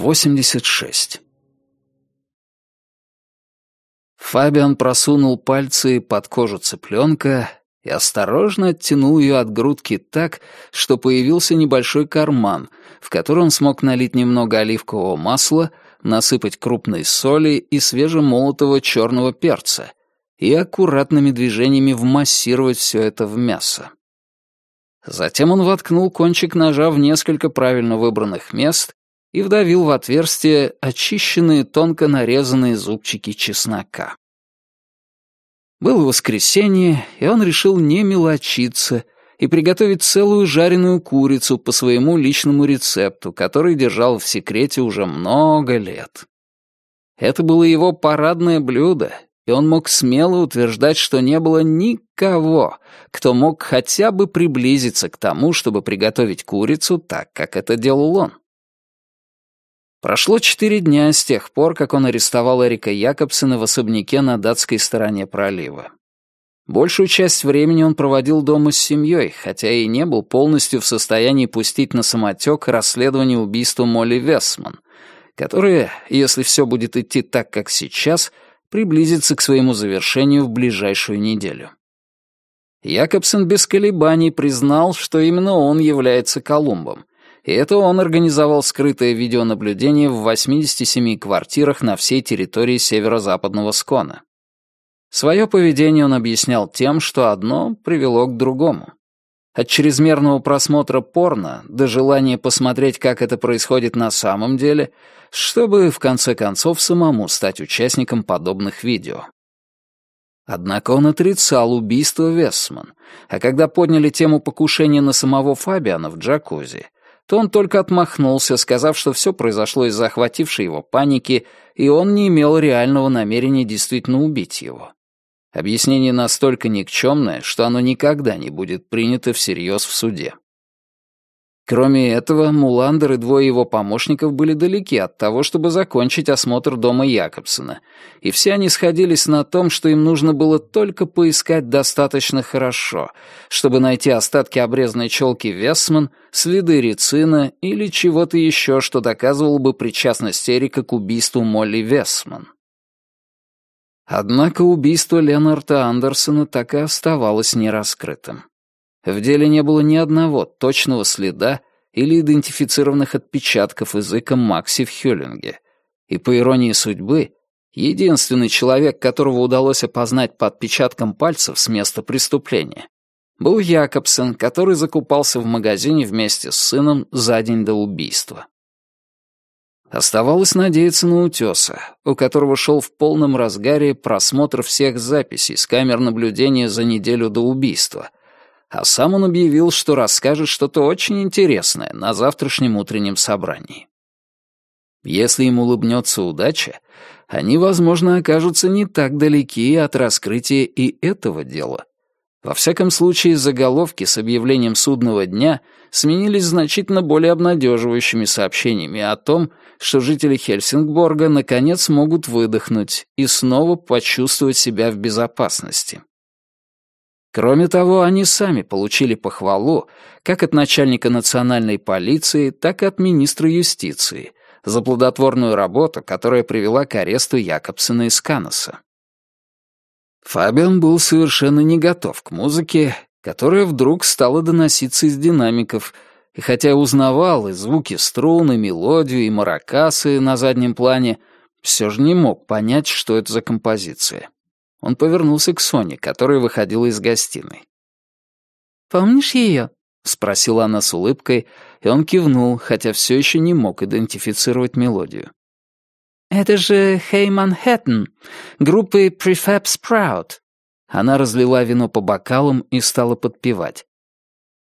86. Фабиан просунул пальцы под кожу цыпленка и осторожно оттянул ее от грудки так, что появился небольшой карман, в который он смог налить немного оливкового масла, насыпать крупной соли и свежемолотого черного перца и аккуратными движениями вмассировать все это в мясо. Затем он воткнул кончик ножа в несколько правильно выбранных мест и вдавил в отверстие очищенные тонко нарезанные зубчики чеснока. Было воскресенье, и он решил не мелочиться и приготовить целую жареную курицу по своему личному рецепту, который держал в секрете уже много лет. Это было его парадное блюдо, и он мог смело утверждать, что не было никого, кто мог хотя бы приблизиться к тому, чтобы приготовить курицу так, как это делал он. Прошло четыре дня с тех пор, как он арестовал Эрика Якобсена в особняке на датской стороне пролива. Большую часть времени он проводил дома с семьей, хотя и не был полностью в состоянии пустить на самотек расследование убийства Молли Весман, которое, если все будет идти так, как сейчас, приблизится к своему завершению в ближайшую неделю. Якобсен без колебаний признал, что именно он является Колумбом, и это он организовал скрытое видеонаблюдение в 87 квартирах на всей территории северо-западного Скона. Свое поведение он объяснял тем, что одно привело к другому. От чрезмерного просмотра порно до желания посмотреть, как это происходит на самом деле, чтобы, в конце концов, самому стать участником подобных видео. Однако он отрицал убийство Весман, а когда подняли тему покушения на самого Фабиана в джакузи, то он только отмахнулся, сказав, что все произошло из захватившей его паники, и он не имел реального намерения действительно убить его. Объяснение настолько никчемное, что оно никогда не будет принято всерьез в суде. Кроме этого, Муландер и двое его помощников были далеки от того, чтобы закончить осмотр дома Якобсона, и все они сходились на том, что им нужно было только поискать достаточно хорошо, чтобы найти остатки обрезанной челки Весман, следы рецина или чего-то еще, что доказывало бы причастность Эрика к убийству Молли Весман. Однако убийство Ленарта Андерсона так и оставалось нераскрытым. В деле не было ни одного точного следа или идентифицированных отпечатков языка Макси в Хюллинге. И по иронии судьбы, единственный человек, которого удалось опознать по отпечаткам пальцев с места преступления, был Якобсен, который закупался в магазине вместе с сыном за день до убийства. Оставалось надеяться на утеса, у которого шел в полном разгаре просмотр всех записей с камер наблюдения за неделю до убийства — а сам он объявил, что расскажет что-то очень интересное на завтрашнем утреннем собрании. Если им улыбнется удача, они, возможно, окажутся не так далеки от раскрытия и этого дела. Во всяком случае, заголовки с объявлением судного дня сменились значительно более обнадеживающими сообщениями о том, что жители Хельсингборга наконец могут выдохнуть и снова почувствовать себя в безопасности. Кроме того, они сами получили похвалу как от начальника национальной полиции, так и от министра юстиции за плодотворную работу, которая привела к аресту Якобсена из Каноса. Фабиан был совершенно не готов к музыке, которая вдруг стала доноситься из динамиков, и хотя узнавал и звуки струн, и мелодию, и маракасы на заднем плане, все же не мог понять, что это за композиция. Он повернулся к Соне, которая выходила из гостиной. «Помнишь ее?» — спросила она с улыбкой, и он кивнул, хотя все еще не мог идентифицировать мелодию. «Это же «Hey Manhattan» группы Prefab Sprout». Она разлила вино по бокалам и стала подпевать.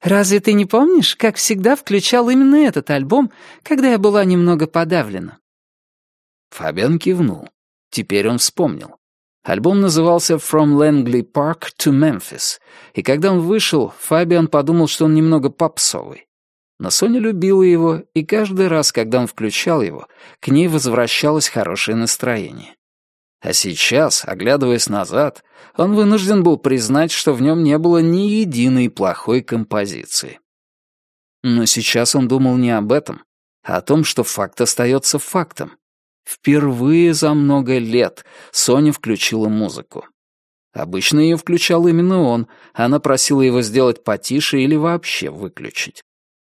«Разве ты не помнишь, как всегда включал именно этот альбом, когда я была немного подавлена?» Фабиан кивнул. Теперь он вспомнил. Альбом назывался «From Langley Park to Memphis», и когда он вышел, Фабиан подумал, что он немного попсовый. Но Соня любила его, и каждый раз, когда он включал его, к ней возвращалось хорошее настроение. А сейчас, оглядываясь назад, он вынужден был признать, что в нем не было ни единой плохой композиции. Но сейчас он думал не об этом, а о том, что факт остается фактом. Впервые за много лет Соня включила музыку. Обычно ее включал именно он, она просила его сделать потише или вообще выключить.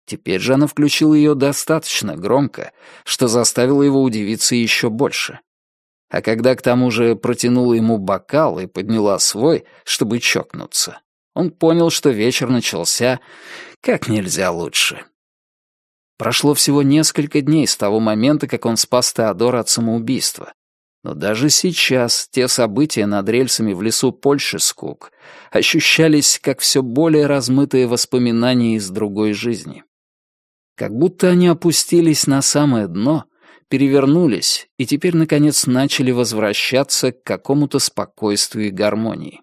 Теперь же она включила ее достаточно громко, что заставило его удивиться еще больше. А когда к тому же протянула ему бокал и подняла свой, чтобы чокнуться, он понял, что вечер начался как нельзя лучше. Прошло всего несколько дней с того момента, как он спас Теодора от самоубийства. Но даже сейчас те события над рельсами в лесу Польши Скук ощущались как все более размытые воспоминания из другой жизни. Как будто они опустились на самое дно, перевернулись и теперь, наконец, начали возвращаться к какому-то спокойствию и гармонии.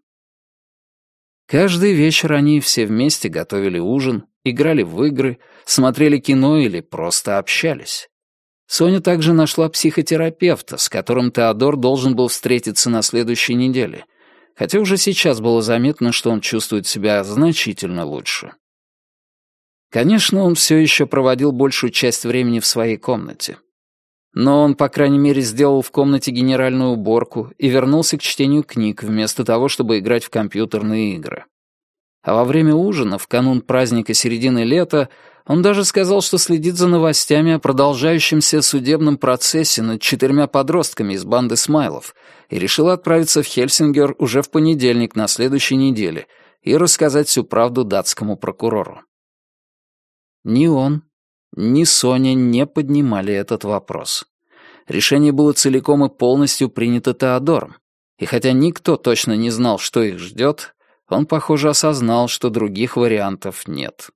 Каждый вечер они все вместе готовили ужин, играли в игры, смотрели кино или просто общались. Соня также нашла психотерапевта, с которым Теодор должен был встретиться на следующей неделе, хотя уже сейчас было заметно, что он чувствует себя значительно лучше. Конечно, он все еще проводил большую часть времени в своей комнате. Но он, по крайней мере, сделал в комнате генеральную уборку и вернулся к чтению книг, вместо того, чтобы играть в компьютерные игры. А во время ужина, в канун праздника середины лета, он даже сказал, что следит за новостями о продолжающемся судебном процессе над четырьмя подростками из банды Смайлов и решил отправиться в Хельсингер уже в понедельник на следующей неделе и рассказать всю правду датскому прокурору. Ни он, ни Соня не поднимали этот вопрос. Решение было целиком и полностью принято Теодором, и хотя никто точно не знал, что их ждет, он, похоже, осознал, что других вариантов нет.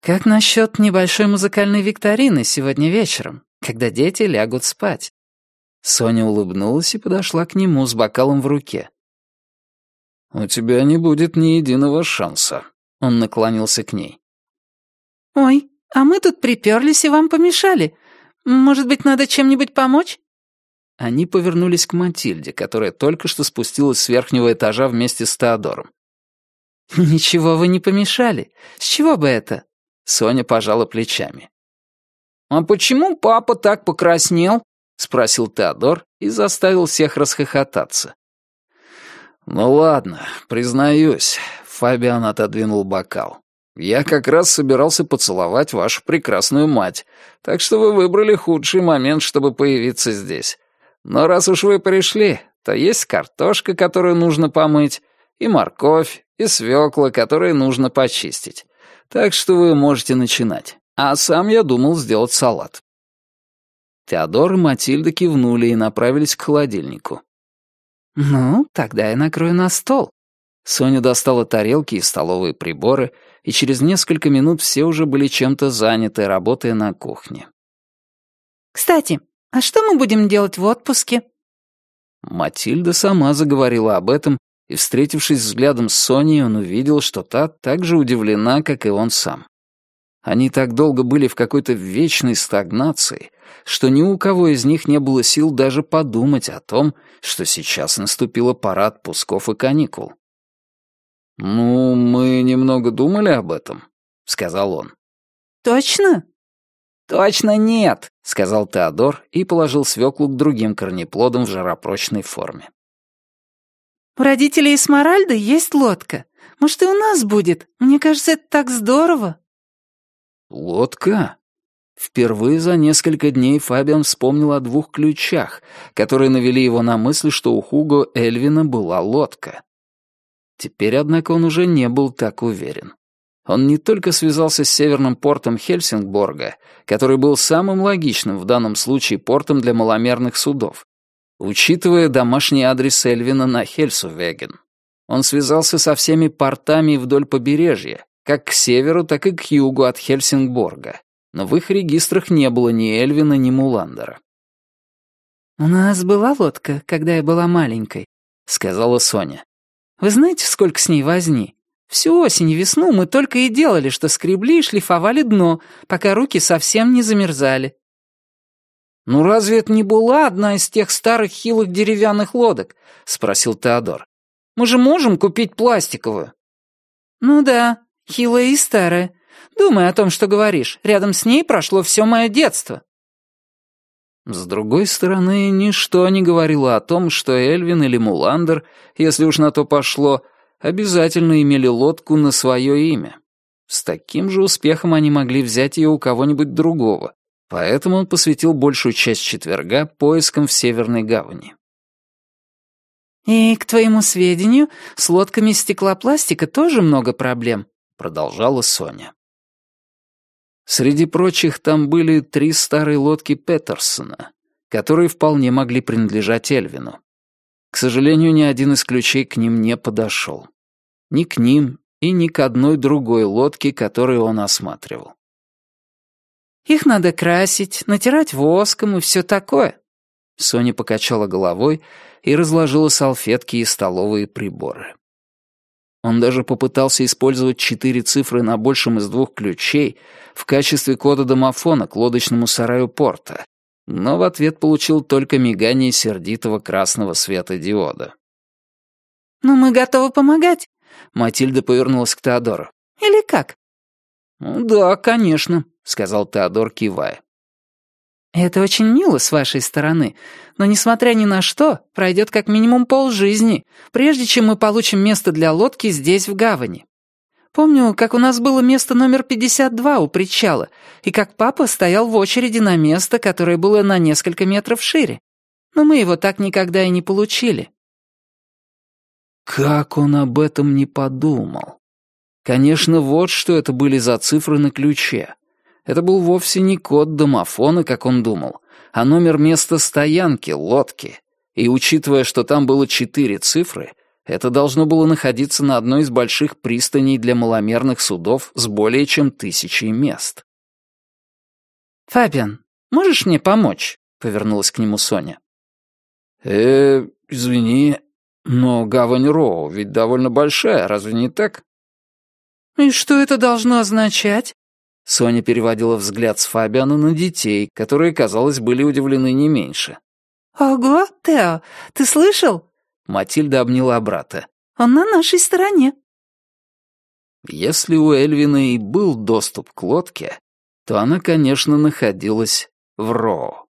«Как насчет небольшой музыкальной викторины сегодня вечером, когда дети лягут спать?» Соня улыбнулась и подошла к нему с бокалом в руке. «У тебя не будет ни единого шанса», — он наклонился к ней. «Ой, а мы тут приперлись и вам помешали. Может быть, надо чем-нибудь помочь?» Они повернулись к Матильде, которая только что спустилась с верхнего этажа вместе с Теодором. «Ничего вы не помешали. С чего бы это?» Соня пожала плечами. «А почему папа так покраснел?» — спросил Теодор и заставил всех расхохотаться. «Ну ладно, признаюсь», — Фабиан отодвинул бокал. Я как раз собирался поцеловать вашу прекрасную мать, так что вы выбрали худший момент, чтобы появиться здесь. Но раз уж вы пришли, то есть картошка, которую нужно помыть, и морковь, и свекла, которые нужно почистить. Так что вы можете начинать. А сам я думал сделать салат». Теодор и Матильда кивнули и направились к холодильнику. «Ну, тогда я накрою на стол». Соня достала тарелки и столовые приборы — и через несколько минут все уже были чем-то заняты, работая на кухне. «Кстати, а что мы будем делать в отпуске?» Матильда сама заговорила об этом, и, встретившись взглядом с Соней, он увидел, что та так же удивлена, как и он сам. Они так долго были в какой-то вечной стагнации, что ни у кого из них не было сил даже подумать о том, что сейчас наступила пора отпусков и каникул. «Ну, мы немного думали об этом», — сказал он. «Точно?» «Точно нет», — сказал Теодор и положил свеклу к другим корнеплодам в жаропрочной форме. «У родителей Эсмаральды есть лодка. Может, и у нас будет? Мне кажется, это так здорово». «Лодка?» Впервые за несколько дней Фабиан вспомнил о двух ключах, которые навели его на мысль, что у Хуго Эльвина была лодка. Теперь, однако, он уже не был так уверен. Он не только связался с северным портом Хельсингборга, который был самым логичным в данном случае портом для маломерных судов, учитывая домашний адрес Эльвина на Хельсувеген. Он связался со всеми портами вдоль побережья, как к северу, так и к югу от Хельсингборга, но в их регистрах не было ни Эльвина, ни Муландера. «У нас была лодка, когда я была маленькой», — сказала Соня. Вы знаете, сколько с ней возни? Всю осень и весну мы только и делали, что скребли и шлифовали дно, пока руки совсем не замерзали. «Ну разве это не была одна из тех старых хилых деревянных лодок?» — спросил Теодор. «Мы же можем купить пластиковую?» «Ну да, хилая и старая. Думай о том, что говоришь. Рядом с ней прошло все мое детство». С другой стороны, ничто не говорило о том, что Эльвин или Муландер, если уж на то пошло, обязательно имели лодку на свое имя. С таким же успехом они могли взять ее у кого-нибудь другого, поэтому он посвятил большую часть четверга поискам в Северной гавани. «И, к твоему сведению, с лодками стеклопластика тоже много проблем», — продолжала Соня. Среди прочих там были три старые лодки Петерсона, которые вполне могли принадлежать Эльвину. К сожалению, ни один из ключей к ним не подошел. Ни к ним и ни к одной другой лодке, которую он осматривал. «Их надо красить, натирать воском и все такое». Соня покачала головой и разложила салфетки и столовые приборы. Он даже попытался использовать четыре цифры на большем из двух ключей в качестве кода домофона к лодочному сараю порта, но в ответ получил только мигание сердитого красного света диода. «Ну, мы готовы помогать», — Матильда повернулась к Теодору. «Или как?» «Ну да, конечно», — сказал Теодор, кивая. «Это очень мило с вашей стороны, но, несмотря ни на что, пройдет как минимум полжизни, прежде чем мы получим место для лодки здесь, в гавани. Помню, как у нас было место номер 52 у причала, и как папа стоял в очереди на место, которое было на несколько метров шире. Но мы его так никогда и не получили». Как он об этом не подумал? Конечно, вот что это были за цифры на ключе. Это был вовсе не код домофона, как он думал, а номер места стоянки лодки. И учитывая, что там было четыре цифры, это должно было находиться на одной из больших пристаней для маломерных судов с более чем тысячей мест. «Фабиан, можешь мне помочь?» — повернулась к нему Соня. «Э, извини, но гавань Роу ведь довольно большая, разве не так?» «И что это должно означать?» Соня переводила взгляд с Фабиана на детей, которые, казалось, были удивлены не меньше. «Ого, Тео, ты слышал?» Матильда обняла брата. «Он на нашей стороне». Если у Эльвина и был доступ к лодке, то она, конечно, находилась в Роу.